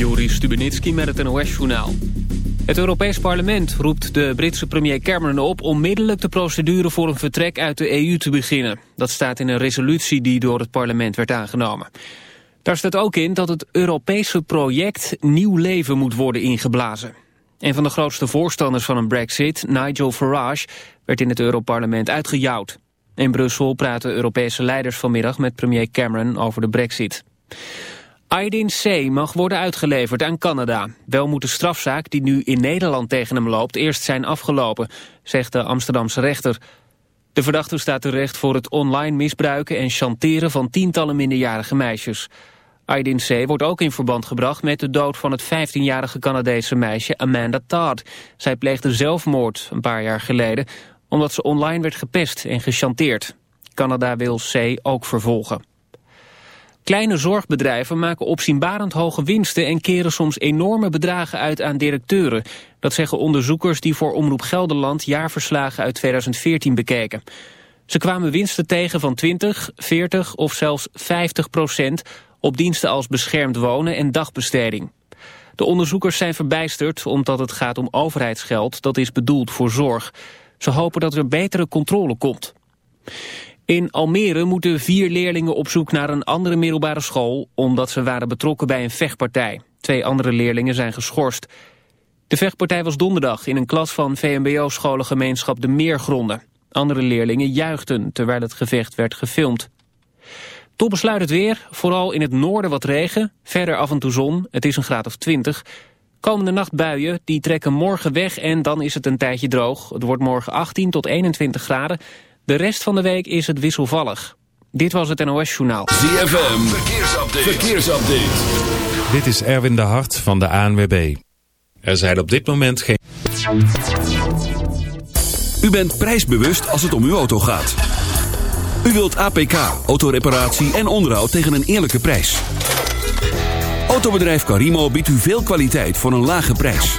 Joris Stubenitski met het NOS-journaal. Het Europees Parlement roept de Britse premier Cameron op... onmiddellijk de procedure voor een vertrek uit de EU te beginnen. Dat staat in een resolutie die door het parlement werd aangenomen. Daar staat ook in dat het Europese project nieuw leven moet worden ingeblazen. Een van de grootste voorstanders van een brexit, Nigel Farage... werd in het Europarlement uitgejouwd. In Brussel praten Europese leiders vanmiddag met premier Cameron over de brexit. Aydin C. mag worden uitgeleverd aan Canada. Wel moet de strafzaak die nu in Nederland tegen hem loopt eerst zijn afgelopen, zegt de Amsterdamse rechter. De verdachte staat terecht voor het online misbruiken en chanteren van tientallen minderjarige meisjes. Aydin C. wordt ook in verband gebracht met de dood van het 15-jarige Canadese meisje Amanda Todd. Zij pleegde zelfmoord een paar jaar geleden omdat ze online werd gepest en gechanteerd. Canada wil C. ook vervolgen. Kleine zorgbedrijven maken opzienbarend hoge winsten... en keren soms enorme bedragen uit aan directeuren. Dat zeggen onderzoekers die voor Omroep Gelderland... jaarverslagen uit 2014 bekeken. Ze kwamen winsten tegen van 20, 40 of zelfs 50 procent... op diensten als beschermd wonen en dagbesteding. De onderzoekers zijn verbijsterd omdat het gaat om overheidsgeld... dat is bedoeld voor zorg. Ze hopen dat er betere controle komt. In Almere moeten vier leerlingen op zoek naar een andere middelbare school... omdat ze waren betrokken bij een vechtpartij. Twee andere leerlingen zijn geschorst. De vechtpartij was donderdag in een klas van VMBO-scholengemeenschap De Meergronden. Andere leerlingen juichten terwijl het gevecht werd gefilmd. Tot besluit het weer, vooral in het noorden wat regen, verder af en toe zon, het is een graad of 20. Komende nacht buien, die trekken morgen weg en dan is het een tijdje droog. Het wordt morgen 18 tot 21 graden. De rest van de week is het wisselvallig. Dit was het NOS Journaal. ZFM, verkeersupdate. verkeersupdate. Dit is Erwin de Hart van de ANWB. Er zijn op dit moment geen... U bent prijsbewust als het om uw auto gaat. U wilt APK, autoreparatie en onderhoud tegen een eerlijke prijs. Autobedrijf Carimo biedt u veel kwaliteit voor een lage prijs.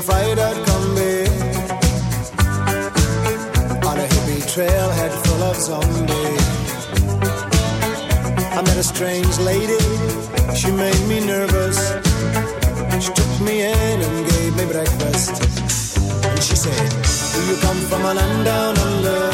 a freighter combi on a hippie trailhead full of zombies. I met a strange lady, she made me nervous. She took me in and gave me breakfast. And she said, Do you come from a land down under?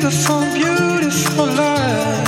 Beautiful, beautiful life.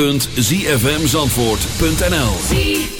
www.zfmzandvoort.nl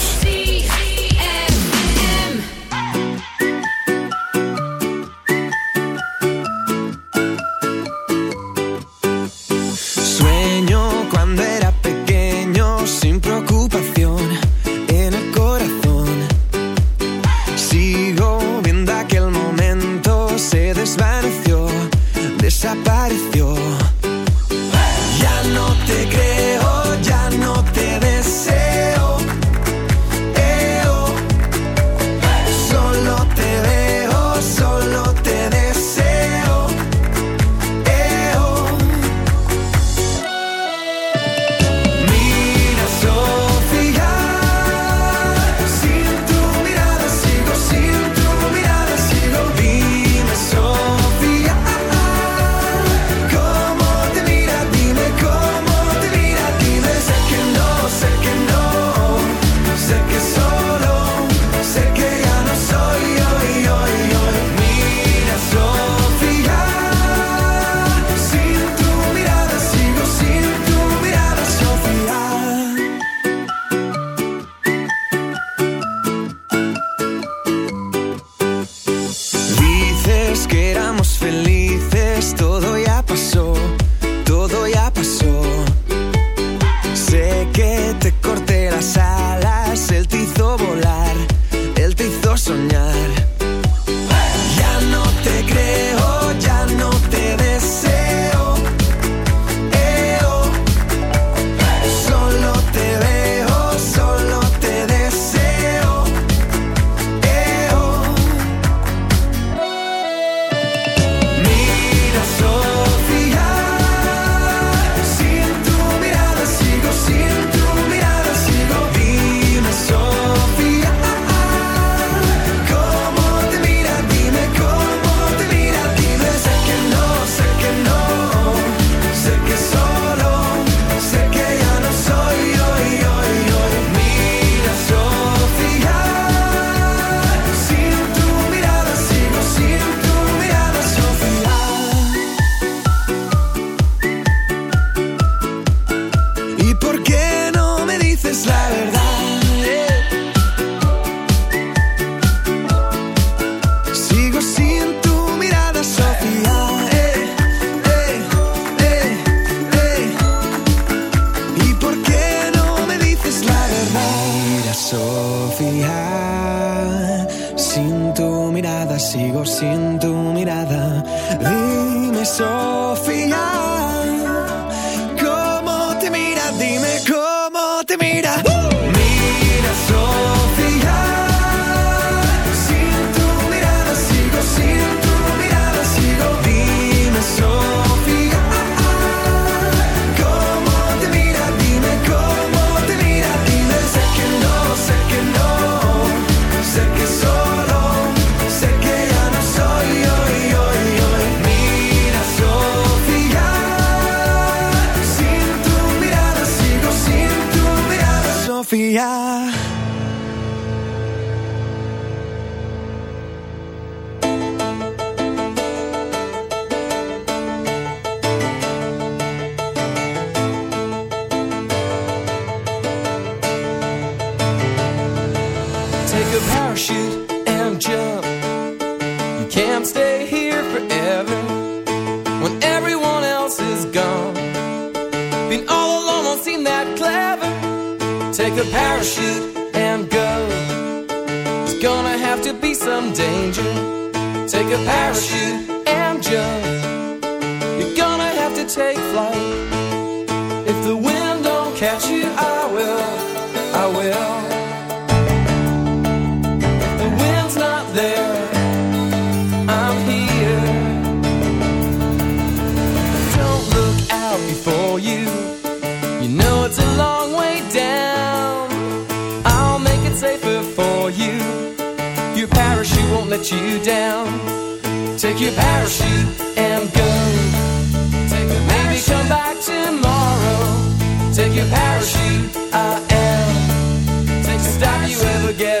seeing yeah let you down. Take your parachute and go. Take a Maybe come back tomorrow. Take your parachute, I am. Take the stop you ever get.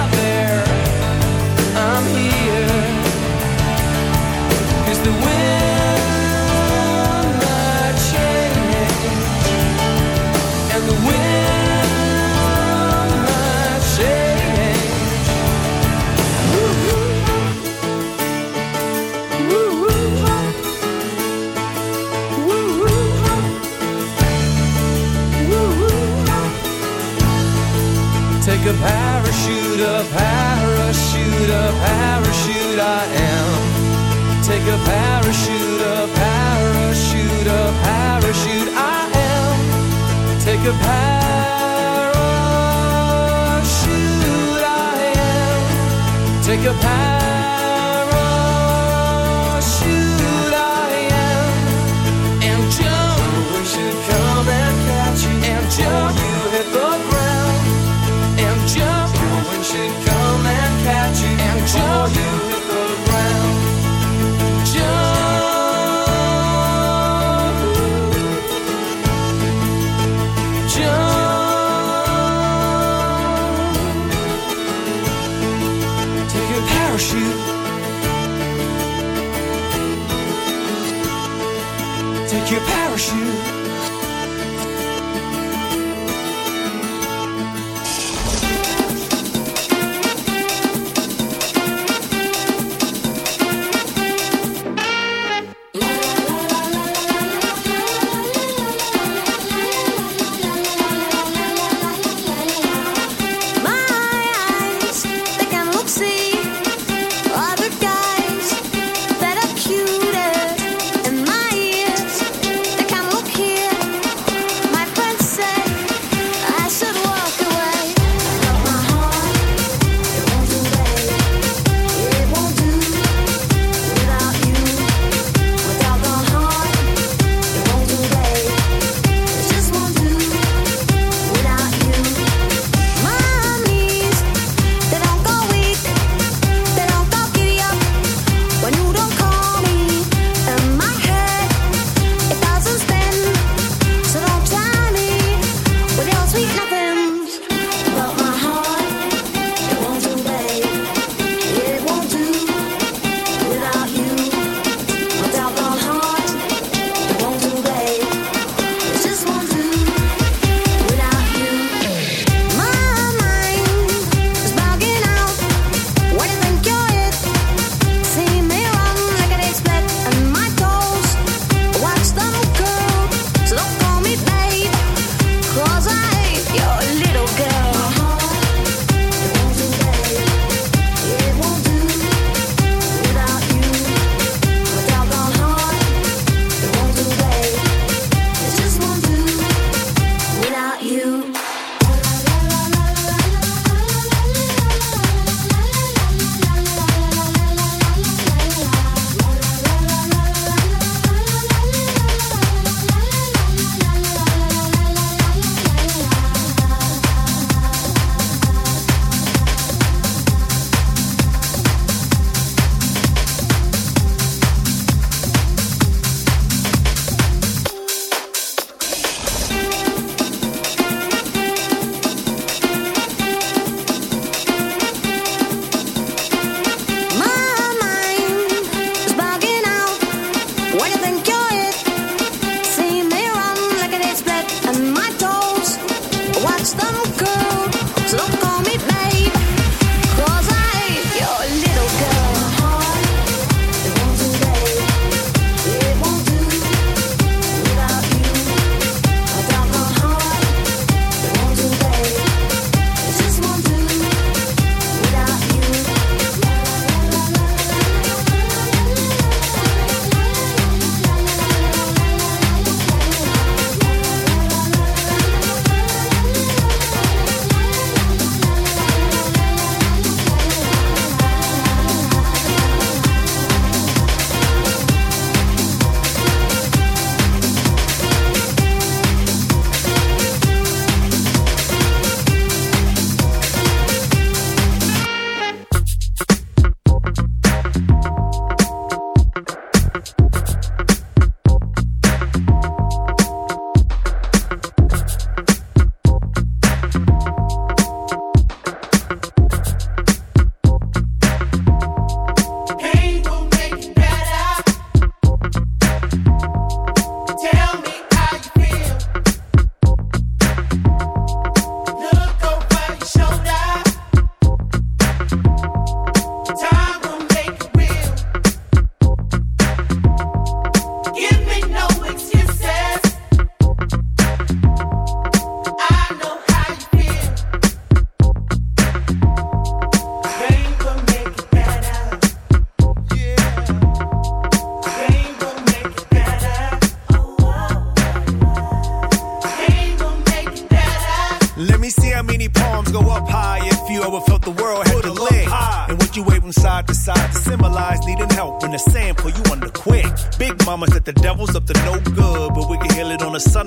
your path.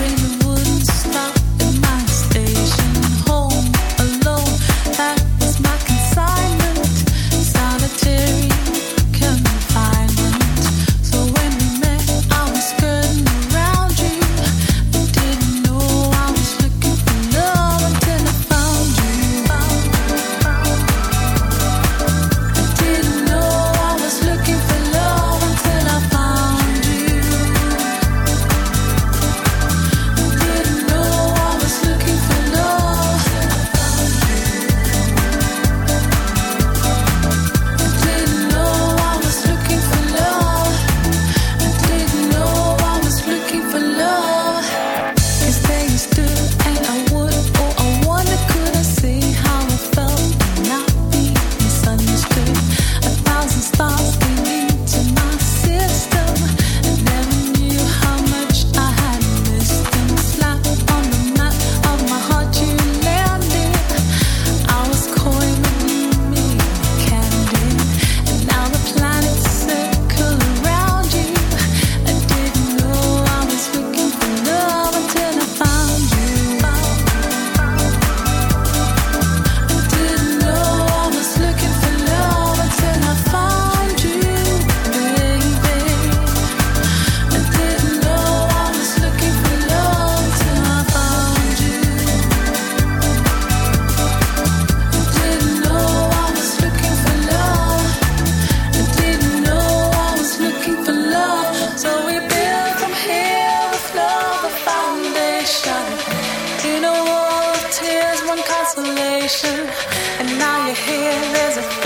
been Here, there's a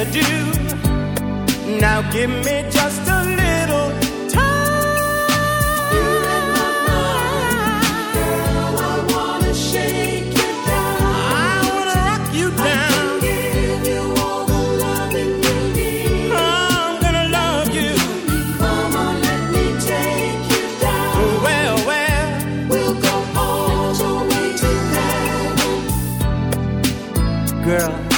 I do Now give me just a little. You girl, I wanna shake you down. I give you all the loving you need. I'm gonna love you. Come on, let me take you down. Well, well, we'll go all the way girl.